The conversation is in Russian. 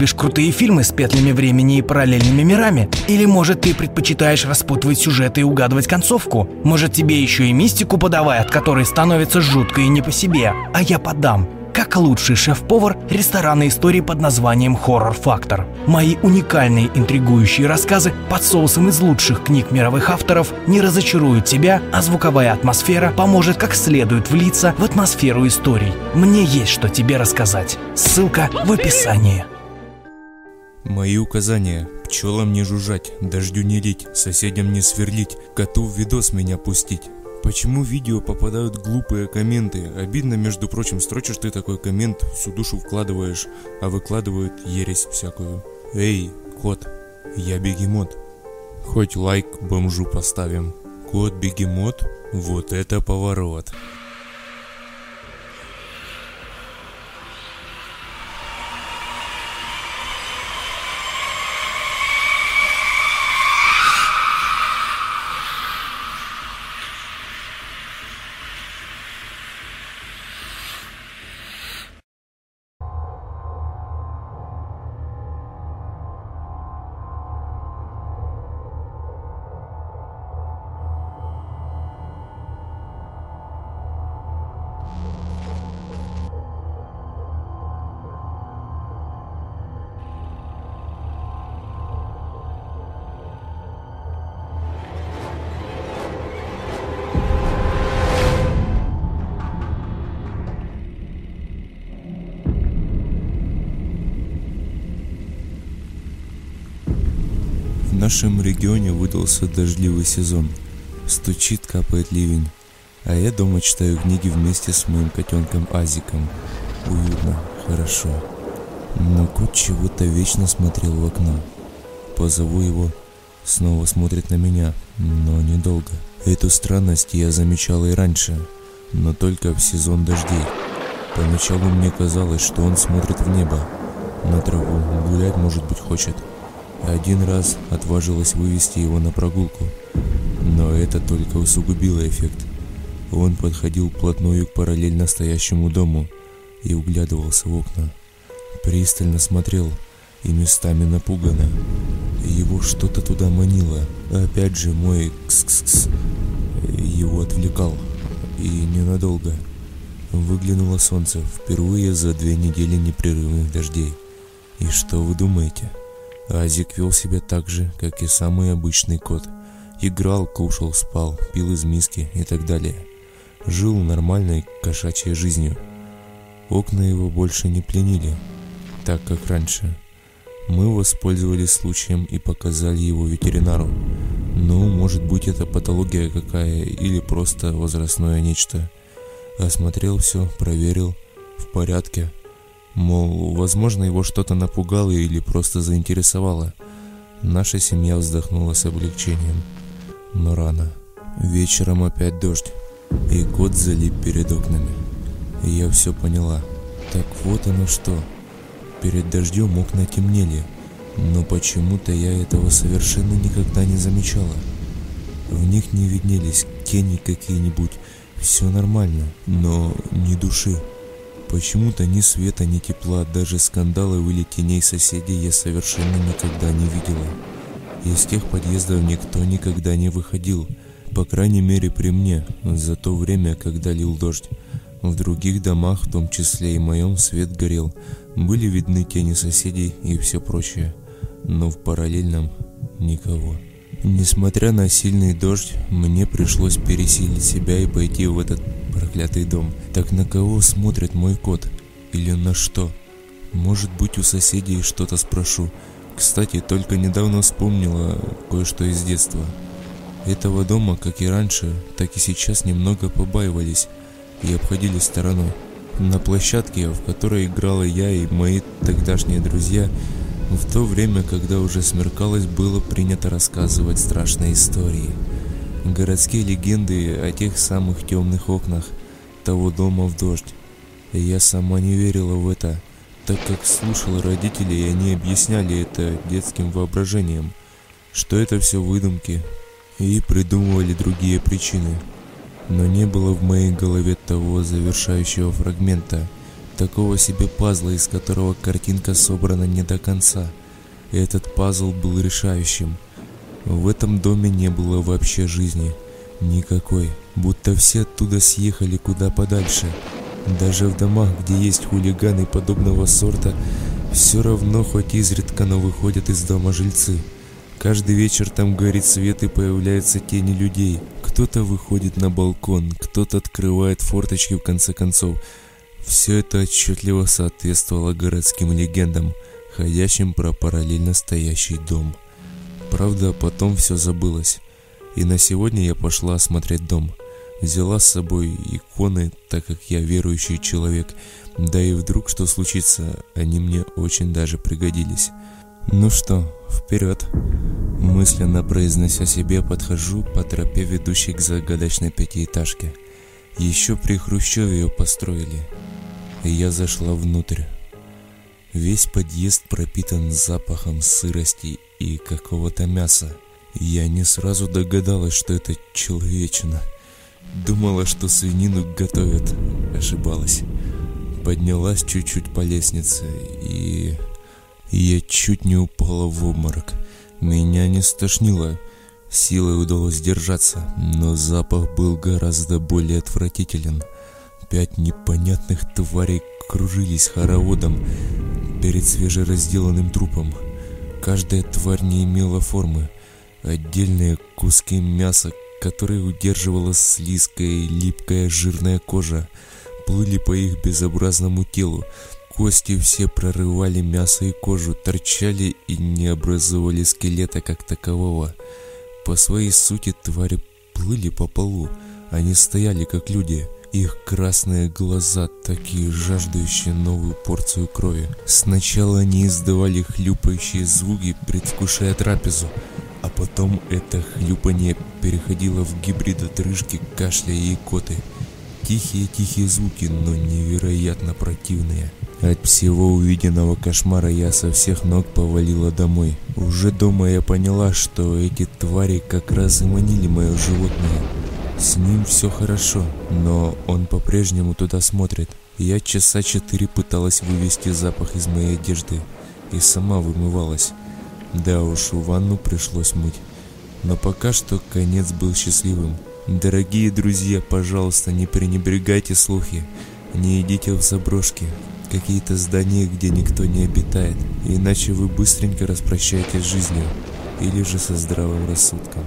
любишь крутые фильмы с петлями времени и параллельными мирами? Или, может, ты предпочитаешь распутывать сюжеты и угадывать концовку? Может, тебе еще и мистику подавай, от которой становится жутко и не по себе? А я подам как лучший шеф-повар ресторанной истории под названием «Хоррор Фактор». Мои уникальные интригующие рассказы под соусом из лучших книг мировых авторов не разочаруют тебя, а звуковая атмосфера поможет как следует влиться в атмосферу историй. Мне есть что тебе рассказать. Ссылка в описании. Мои указания. Пчелам не жужжать, дождю не лить, соседям не сверлить, коту в видос меня пустить. Почему в видео попадают глупые комменты? Обидно, между прочим, строчишь ты такой коммент, всю душу вкладываешь, а выкладывают ересь всякую. Эй, кот, я бегемот. Хоть лайк бомжу поставим. Кот-бегемот, вот это поворот. Нашем регионе выдался дождливый сезон. Стучит, капает ливень. А я дома читаю книги вместе с моим котенком Азиком. Уютно, хорошо. Но кот чего-то вечно смотрел в окно. Позову его, снова смотрит на меня, но недолго. Эту странность я замечал и раньше, но только в сезон дождей. Поначалу мне казалось, что он смотрит в небо, на траву, гулять, может быть, хочет. Один раз отважилась вывести его на прогулку, но это только усугубило эффект. Он подходил вплотную к параллельно стоящему дому и углядывался в окна. Пристально смотрел и местами напуганно. Его что-то туда манило. Опять же мой кс-кс-кс его отвлекал. И ненадолго. Выглянуло солнце впервые за две недели непрерывных дождей. И что вы думаете? Азик вел себя так же, как и самый обычный кот. Играл, кушал, спал, пил из миски и так далее. Жил нормальной кошачьей жизнью. Окна его больше не пленили, так как раньше. Мы воспользовались случаем и показали его ветеринару. Ну, может быть это патология какая или просто возрастное нечто. Осмотрел все, проверил, в порядке. Мол, возможно, его что-то напугало или просто заинтересовало. Наша семья вздохнула с облегчением. Но рано. Вечером опять дождь, и кот залип перед окнами. И я все поняла. Так вот оно что. Перед дождем окна темнели, но почему-то я этого совершенно никогда не замечала. В них не виднелись тени какие-нибудь, все нормально, но ни души. Почему-то ни света, ни тепла, даже скандалов или теней соседей я совершенно никогда не видела. Из тех подъездов никто никогда не выходил, по крайней мере при мне, за то время, когда лил дождь. В других домах, в том числе и моем, свет горел, были видны тени соседей и все прочее, но в параллельном никого. Несмотря на сильный дождь, мне пришлось пересилить себя и пойти в этот проклятый дом. Так на кого смотрит мой кот? Или на что? Может быть у соседей что-то спрошу. Кстати, только недавно вспомнила кое-что из детства. Этого дома, как и раньше, так и сейчас немного побаивались и обходили стороной. На площадке, в которой играла я и мои тогдашние друзья, в то время, когда уже смеркалось, было принято рассказывать страшные истории. Городские легенды о тех самых темных окнах того дома в дождь. Я сама не верила в это, так как слушала родителей, и они объясняли это детским воображением, что это все выдумки, и придумывали другие причины. Но не было в моей голове того завершающего фрагмента – такого себе пазла, из которого картинка собрана не до конца. И этот пазл был решающим. В этом доме не было вообще жизни. Никакой. Будто все оттуда съехали куда подальше. Даже в домах, где есть хулиганы подобного сорта, все равно хоть изредка, но выходят из дома жильцы. Каждый вечер там горит свет и появляются тени людей. Кто-то выходит на балкон, кто-то открывает форточки в конце концов. Все это отчетливо соответствовало городским легендам, ходящим про параллельно стоящий дом. Правда, потом все забылось. И на сегодня я пошла осмотреть дом. Взяла с собой иконы, так как я верующий человек. Да и вдруг что случится, они мне очень даже пригодились. Ну что, вперед. Мысленно произнося себе, подхожу по тропе, ведущей к загадочной пятиэтажке. Еще при Хрущеве ее построили. Я зашла внутрь. Весь подъезд пропитан запахом сырости и какого-то мяса. Я не сразу догадалась, что это человечина. Думала, что свинину готовят. Ошибалась. Поднялась чуть-чуть по лестнице и я чуть не упала в обморок. Меня не стошнило. Силой удалось держаться, но запах был гораздо более отвратителен. Пять непонятных тварей кружились хороводом перед свежеразделанным трупом. Каждая тварь не имела формы. Отдельные куски мяса, которые удерживала слизкая липкая жирная кожа, плыли по их безобразному телу, Кости все прорывали мясо и кожу, торчали и не образовывали скелета как такового. По своей сути твари плыли по полу, они стояли как люди. Их красные глаза, такие жаждущие новую порцию крови. Сначала они издавали хлюпающие звуки, предвкушая трапезу, а потом это хлюпание переходило в гибрид отрыжки, кашля и икоты. Тихие-тихие звуки, но невероятно противные. От всего увиденного кошмара я со всех ног повалила домой. Уже дома я поняла, что эти твари как раз и манили мое животное. С ним все хорошо, но он по-прежнему туда смотрит. Я часа четыре пыталась вывести запах из моей одежды и сама вымывалась. Да уж, ванну пришлось мыть. Но пока что конец был счастливым. Дорогие друзья, пожалуйста, не пренебрегайте слухи. Не идите в заброшки, какие-то здания, где никто не обитает, иначе вы быстренько распрощаетесь с жизнью или же со здравым рассудком.